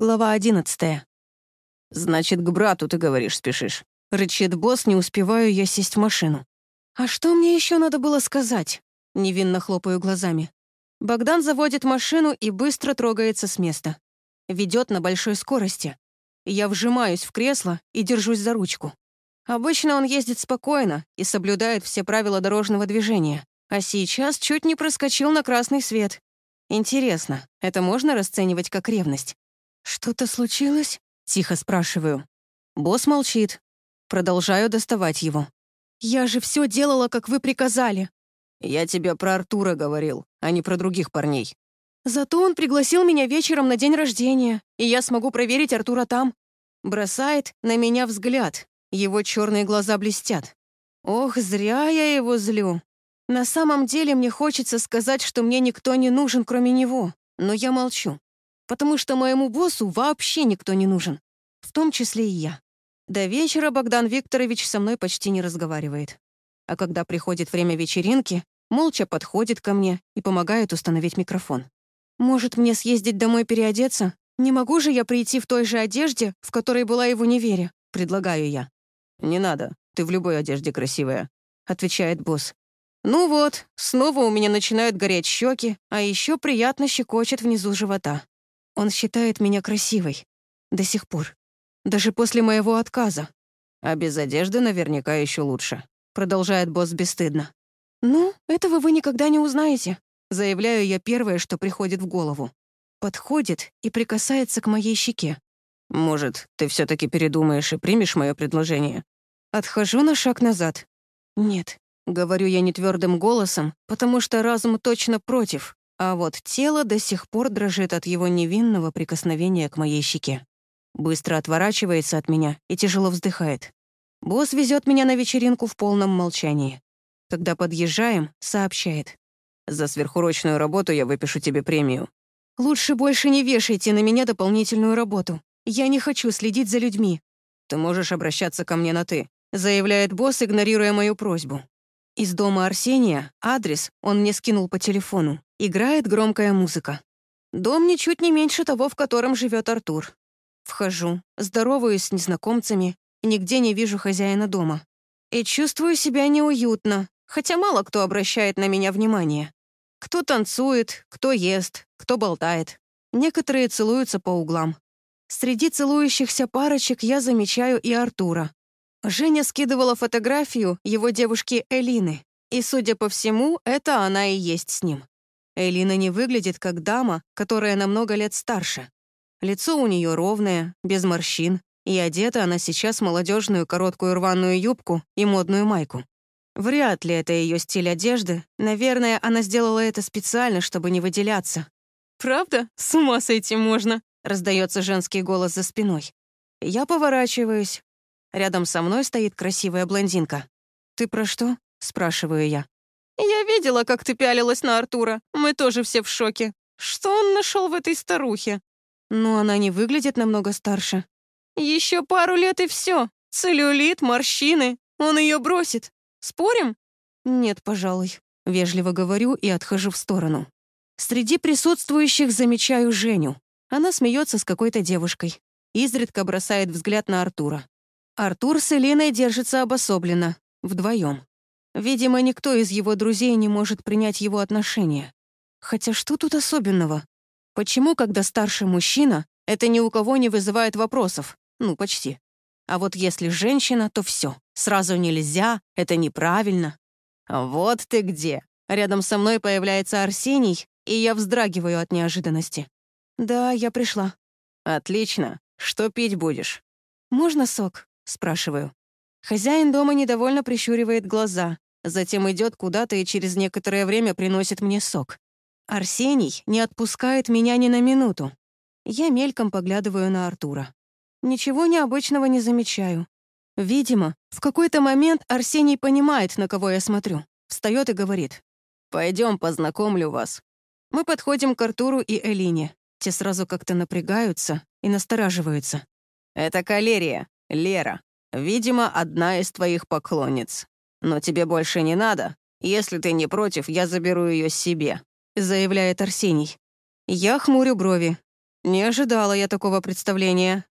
Глава одиннадцатая. «Значит, к брату, ты говоришь, спешишь?» Рычит босс, не успеваю я сесть в машину. «А что мне еще надо было сказать?» Невинно хлопаю глазами. Богдан заводит машину и быстро трогается с места. Ведет на большой скорости. Я вжимаюсь в кресло и держусь за ручку. Обычно он ездит спокойно и соблюдает все правила дорожного движения, а сейчас чуть не проскочил на красный свет. Интересно, это можно расценивать как ревность? «Что-то случилось?» — тихо спрашиваю. Босс молчит. Продолжаю доставать его. «Я же все делала, как вы приказали». «Я тебе про Артура говорил, а не про других парней». «Зато он пригласил меня вечером на день рождения, и я смогу проверить Артура там». Бросает на меня взгляд. Его черные глаза блестят. Ох, зря я его злю. На самом деле мне хочется сказать, что мне никто не нужен, кроме него, но я молчу потому что моему боссу вообще никто не нужен, в том числе и я. До вечера Богдан Викторович со мной почти не разговаривает. А когда приходит время вечеринки, молча подходит ко мне и помогает установить микрофон. «Может, мне съездить домой переодеться? Не могу же я прийти в той же одежде, в которой была и в универе?» — предлагаю я. «Не надо, ты в любой одежде красивая», — отвечает босс. «Ну вот, снова у меня начинают гореть щеки, а еще приятно щекочет внизу живота. Он считает меня красивой. До сих пор. Даже после моего отказа. А без одежды наверняка еще лучше. Продолжает босс бесстыдно. «Ну, этого вы никогда не узнаете», заявляю я первое, что приходит в голову. Подходит и прикасается к моей щеке. «Может, ты все таки передумаешь и примешь мое предложение?» Отхожу на шаг назад. «Нет», — говорю я нетвердым голосом, потому что разум точно против, а вот тело до сих пор дрожит от его невинного прикосновения к моей щеке. Быстро отворачивается от меня и тяжело вздыхает. Босс везет меня на вечеринку в полном молчании. Когда подъезжаем, сообщает. «За сверхурочную работу я выпишу тебе премию». «Лучше больше не вешайте на меня дополнительную работу. Я не хочу следить за людьми». «Ты можешь обращаться ко мне на «ты», заявляет босс, игнорируя мою просьбу. Из дома Арсения адрес он мне скинул по телефону. Играет громкая музыка. Дом ничуть не меньше того, в котором живет Артур. Вхожу, здороваюсь с незнакомцами нигде не вижу хозяина дома. И чувствую себя неуютно, хотя мало кто обращает на меня внимание. Кто танцует, кто ест, кто болтает. Некоторые целуются по углам. Среди целующихся парочек я замечаю и Артура. Женя скидывала фотографию его девушки Элины, и, судя по всему, это она и есть с ним. Элина не выглядит как дама, которая намного лет старше. Лицо у нее ровное, без морщин, и одета она сейчас в молодежную короткую рваную юбку и модную майку. Вряд ли это ее стиль одежды. Наверное, она сделала это специально, чтобы не выделяться. «Правда? С ума сойти можно!» — раздается женский голос за спиной. Я поворачиваюсь. Рядом со мной стоит красивая блондинка. «Ты про что?» — спрашиваю я. «Я видела, как ты пялилась на Артура. Мы тоже все в шоке. Что он нашел в этой старухе?» «Ну, она не выглядит намного старше». Еще пару лет и все. Целлюлит, морщины. Он ее бросит. Спорим?» «Нет, пожалуй». Вежливо говорю и отхожу в сторону. Среди присутствующих замечаю Женю. Она смеется с какой-то девушкой. Изредка бросает взгляд на Артура. Артур с Элиной держатся обособленно, вдвоем. Видимо, никто из его друзей не может принять его отношения. Хотя что тут особенного? Почему, когда старший мужчина, это ни у кого не вызывает вопросов? Ну, почти. А вот если женщина, то все. Сразу нельзя, это неправильно. Вот ты где. Рядом со мной появляется Арсений, и я вздрагиваю от неожиданности. Да, я пришла. Отлично. Что пить будешь? Можно сок? Спрашиваю. Хозяин дома недовольно прищуривает глаза, затем идет куда-то и через некоторое время приносит мне сок. Арсений не отпускает меня ни на минуту. Я мельком поглядываю на Артура. Ничего необычного не замечаю. Видимо, в какой-то момент Арсений понимает, на кого я смотрю. Встает и говорит. «Пойдем, познакомлю вас». Мы подходим к Артуру и Элине. Те сразу как-то напрягаются и настораживаются. «Это Калерия, Лера. Видимо, одна из твоих поклонниц. Но тебе больше не надо. Если ты не против, я заберу ее себе», — заявляет Арсений. Я хмурю брови. Не ожидала я такого представления.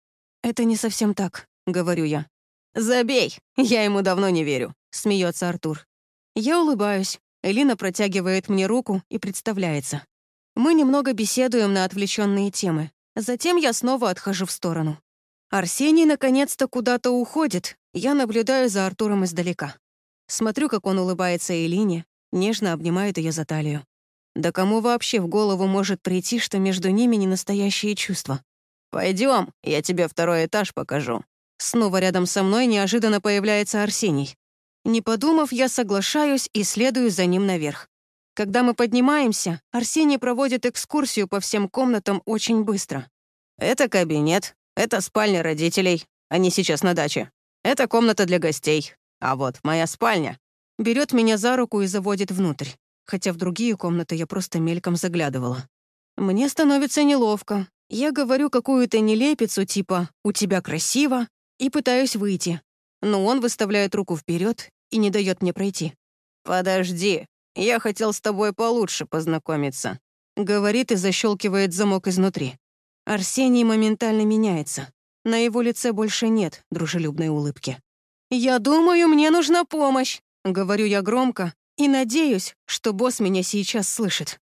Это не совсем так, говорю я. Забей, я ему давно не верю, смеется Артур. Я улыбаюсь. Элина протягивает мне руку и представляется. Мы немного беседуем на отвлеченные темы. Затем я снова отхожу в сторону. Арсений наконец-то куда-то уходит. Я наблюдаю за Артуром издалека. Смотрю, как он улыбается Элине, нежно обнимает ее за талию. Да кому вообще в голову может прийти, что между ними не настоящие чувства? Пойдем, я тебе второй этаж покажу». Снова рядом со мной неожиданно появляется Арсений. Не подумав, я соглашаюсь и следую за ним наверх. Когда мы поднимаемся, Арсений проводит экскурсию по всем комнатам очень быстро. «Это кабинет, это спальня родителей, они сейчас на даче. Это комната для гостей, а вот моя спальня». Берет меня за руку и заводит внутрь хотя в другие комнаты я просто мельком заглядывала. Мне становится неловко. Я говорю какую-то нелепицу типа «у тебя красиво» и пытаюсь выйти. Но он выставляет руку вперед и не дает мне пройти. «Подожди, я хотел с тобой получше познакомиться», — говорит и защелкивает замок изнутри. Арсений моментально меняется. На его лице больше нет дружелюбной улыбки. «Я думаю, мне нужна помощь», — говорю я громко, и надеюсь, что босс меня сейчас слышит.